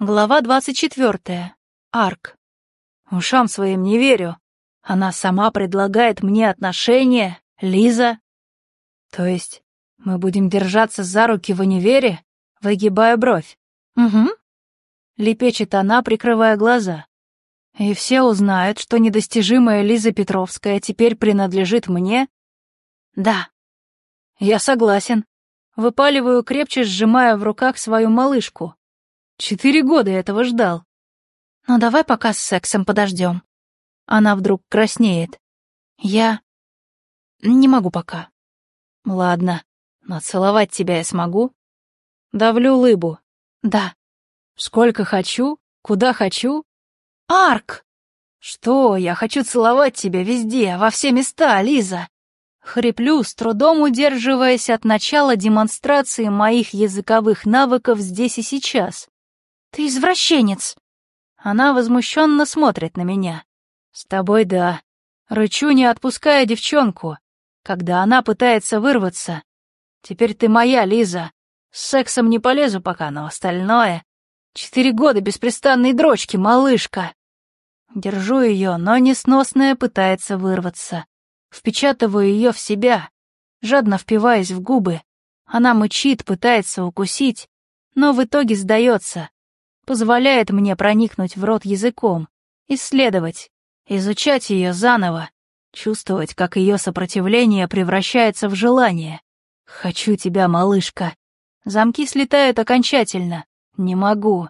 Глава двадцать четвертая. Арк. Ушам своим не верю. Она сама предлагает мне отношения, Лиза. То есть мы будем держаться за руки в универе? Выгибая бровь. Угу. Лепечет она, прикрывая глаза. И все узнают, что недостижимая Лиза Петровская теперь принадлежит мне? Да. Я согласен. Выпаливаю крепче, сжимая в руках свою малышку. Четыре года этого ждал. Ну давай пока с сексом подождем. Она вдруг краснеет. Я... не могу пока. Ладно, но целовать тебя я смогу. Давлю лыбу. Да. Сколько хочу, куда хочу. Арк! Что, я хочу целовать тебя везде, во все места, Лиза. Хриплю, с трудом удерживаясь от начала демонстрации моих языковых навыков здесь и сейчас. «Ты извращенец!» Она возмущенно смотрит на меня. «С тобой да». Рычу, не отпуская девчонку, когда она пытается вырваться. «Теперь ты моя, Лиза. С сексом не полезу пока, но остальное... Четыре года беспрестанной дрочки, малышка!» Держу ее, но несносная пытается вырваться. Впечатываю ее в себя, жадно впиваясь в губы. Она мычит, пытается укусить, но в итоге сдается позволяет мне проникнуть в рот языком, исследовать, изучать ее заново, чувствовать, как ее сопротивление превращается в желание. «Хочу тебя, малышка». Замки слетают окончательно. Не могу.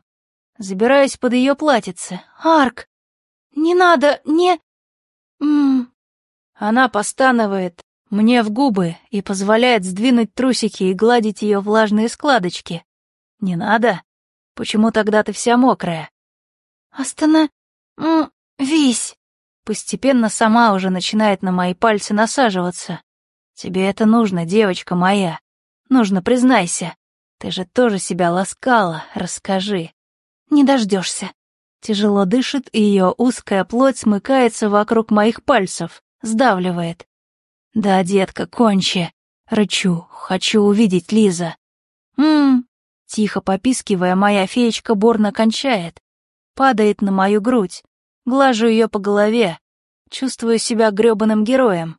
Забираюсь под ее платьице. «Арк! Не надо, не...» М Она постанывает мне в губы и позволяет сдвинуть трусики и гладить ее влажные складочки. «Не надо?» Почему тогда ты вся мокрая? Остана... М... Вись. Постепенно сама уже начинает на мои пальцы насаживаться. Тебе это нужно, девочка моя. Нужно, признайся. Ты же тоже себя ласкала, расскажи. Не дождешься. Тяжело дышит, и ее узкая плоть смыкается вокруг моих пальцев, сдавливает. Да, детка, кончи. Рычу, хочу увидеть Лиза. Ммм, Тихо попискивая, моя феечка борно кончает. Падает на мою грудь. Глажу ее по голове. Чувствую себя грёбаным героем.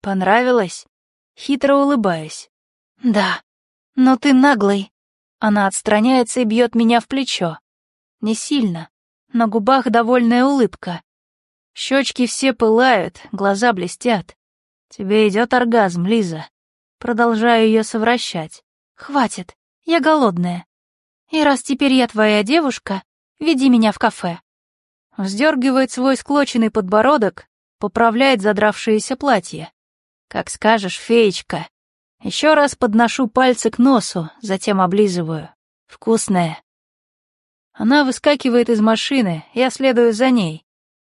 Понравилось? Хитро улыбаюсь. Да. Но ты наглый. Она отстраняется и бьет меня в плечо. Не сильно. На губах довольная улыбка. Щечки все пылают, глаза блестят. Тебе идет оргазм, Лиза. Продолжаю ее совращать. Хватит. Я голодная. И раз теперь я твоя девушка, веди меня в кафе». Вздергивает свой склоченный подбородок, поправляет задравшееся платье. «Как скажешь, феечка». Еще раз подношу пальцы к носу, затем облизываю. Вкусная. Она выскакивает из машины, я следую за ней.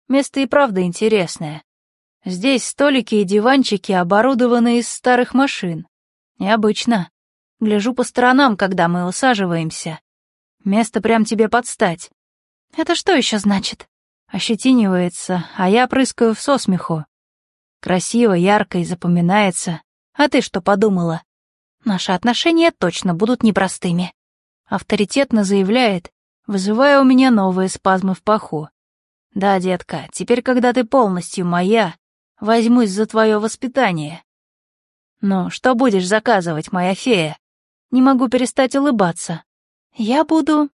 Место и правда интересное. Здесь столики и диванчики оборудованы из старых машин. Необычно. Гляжу по сторонам, когда мы усаживаемся. Место прям тебе подстать. Это что еще значит? Ощетинивается, а я прыскаю в сосмеху. Красиво, ярко и запоминается. А ты что подумала? Наши отношения точно будут непростыми. Авторитетно заявляет, вызывая у меня новые спазмы в паху. Да, детка, теперь, когда ты полностью моя, возьмусь за твое воспитание. Ну, что будешь заказывать, моя фея? Не могу перестать улыбаться. «Я буду...»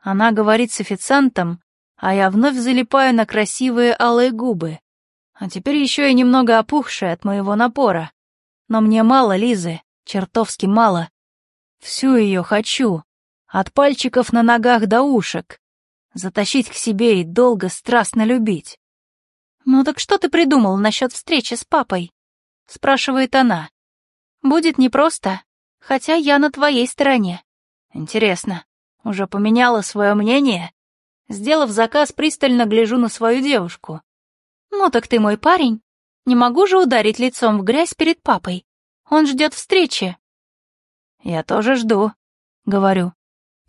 Она говорит с официантом, а я вновь залипаю на красивые алые губы. А теперь еще и немного опухшая от моего напора. Но мне мало Лизы, чертовски мало. Всю ее хочу. От пальчиков на ногах до ушек. Затащить к себе и долго страстно любить. «Ну так что ты придумал насчет встречи с папой?» — спрашивает она. «Будет непросто, Хотя я на твоей стороне. Интересно, уже поменяла свое мнение? Сделав заказ, пристально гляжу на свою девушку. Ну так ты мой парень. Не могу же ударить лицом в грязь перед папой. Он ждет встречи. Я тоже жду, говорю.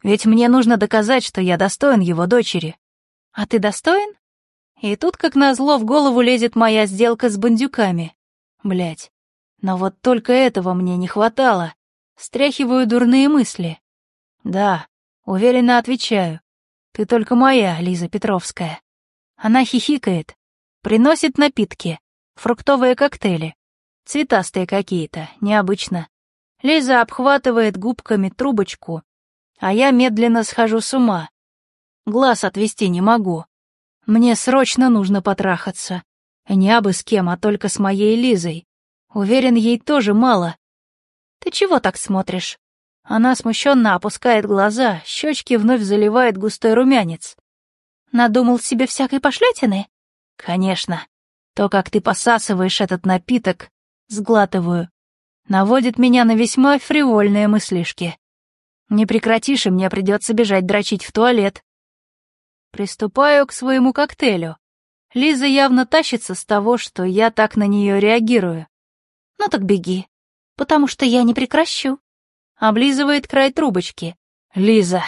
Ведь мне нужно доказать, что я достоин его дочери. А ты достоин? И тут, как назло, в голову лезет моя сделка с бандюками. Блять. Но вот только этого мне не хватало. Стряхиваю дурные мысли. Да, уверенно отвечаю. Ты только моя, Лиза Петровская. Она хихикает, приносит напитки, фруктовые коктейли, цветастые какие-то, необычно. Лиза обхватывает губками трубочку, а я медленно схожу с ума. Глаз отвести не могу. Мне срочно нужно потрахаться. Не абы с кем, а только с моей Лизой. Уверен, ей тоже мало. Ты чего так смотришь? Она смущенно опускает глаза, щечки вновь заливает густой румянец. Надумал себе всякой пошлятины? Конечно. То, как ты посасываешь этот напиток, сглатываю, наводит меня на весьма фривольные мыслишки. Не прекратишь, и мне придется бежать дрочить в туалет. Приступаю к своему коктейлю. Лиза явно тащится с того, что я так на нее реагирую. Ну так беги, потому что я не прекращу. Облизывает край трубочки. Лиза.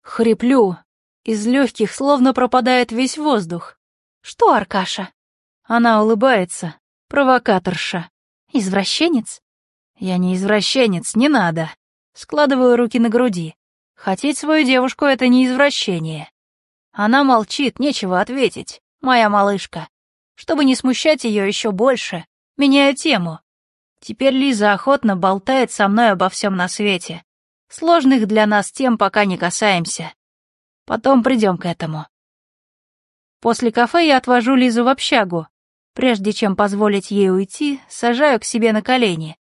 Хриплю. Из легких словно пропадает весь воздух. Что, Аркаша? Она улыбается. Провокаторша. Извращенец? Я не извращенец, не надо. Складываю руки на груди. Хотеть свою девушку — это не извращение. Она молчит, нечего ответить. Моя малышка. Чтобы не смущать ее еще больше, меняю тему. Теперь Лиза охотно болтает со мной обо всем на свете. Сложных для нас тем пока не касаемся. Потом придем к этому. После кафе я отвожу Лизу в общагу. Прежде чем позволить ей уйти, сажаю к себе на колени.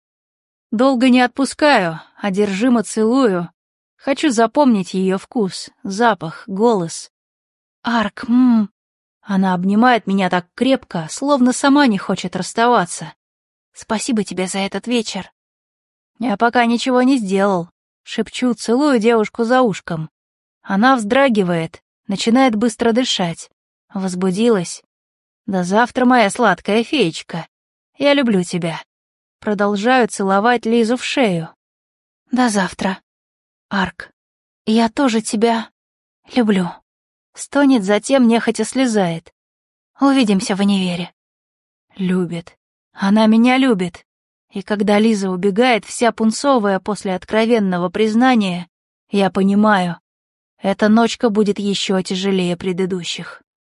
Долго не отпускаю, одержимо целую. Хочу запомнить ее вкус, запах, голос. Арк, мм. Она обнимает меня так крепко, словно сама не хочет расставаться. Спасибо тебе за этот вечер. Я пока ничего не сделал. Шепчу, целую девушку за ушком. Она вздрагивает, начинает быстро дышать. Возбудилась. До завтра, моя сладкая феечка. Я люблю тебя. Продолжаю целовать Лизу в шею. До завтра. Арк, я тоже тебя люблю. Стонет, затем нехотя слезает. Увидимся в универе. Любит. Она меня любит. И когда Лиза убегает, вся пунцовая после откровенного признания, я понимаю, эта ночка будет еще тяжелее предыдущих.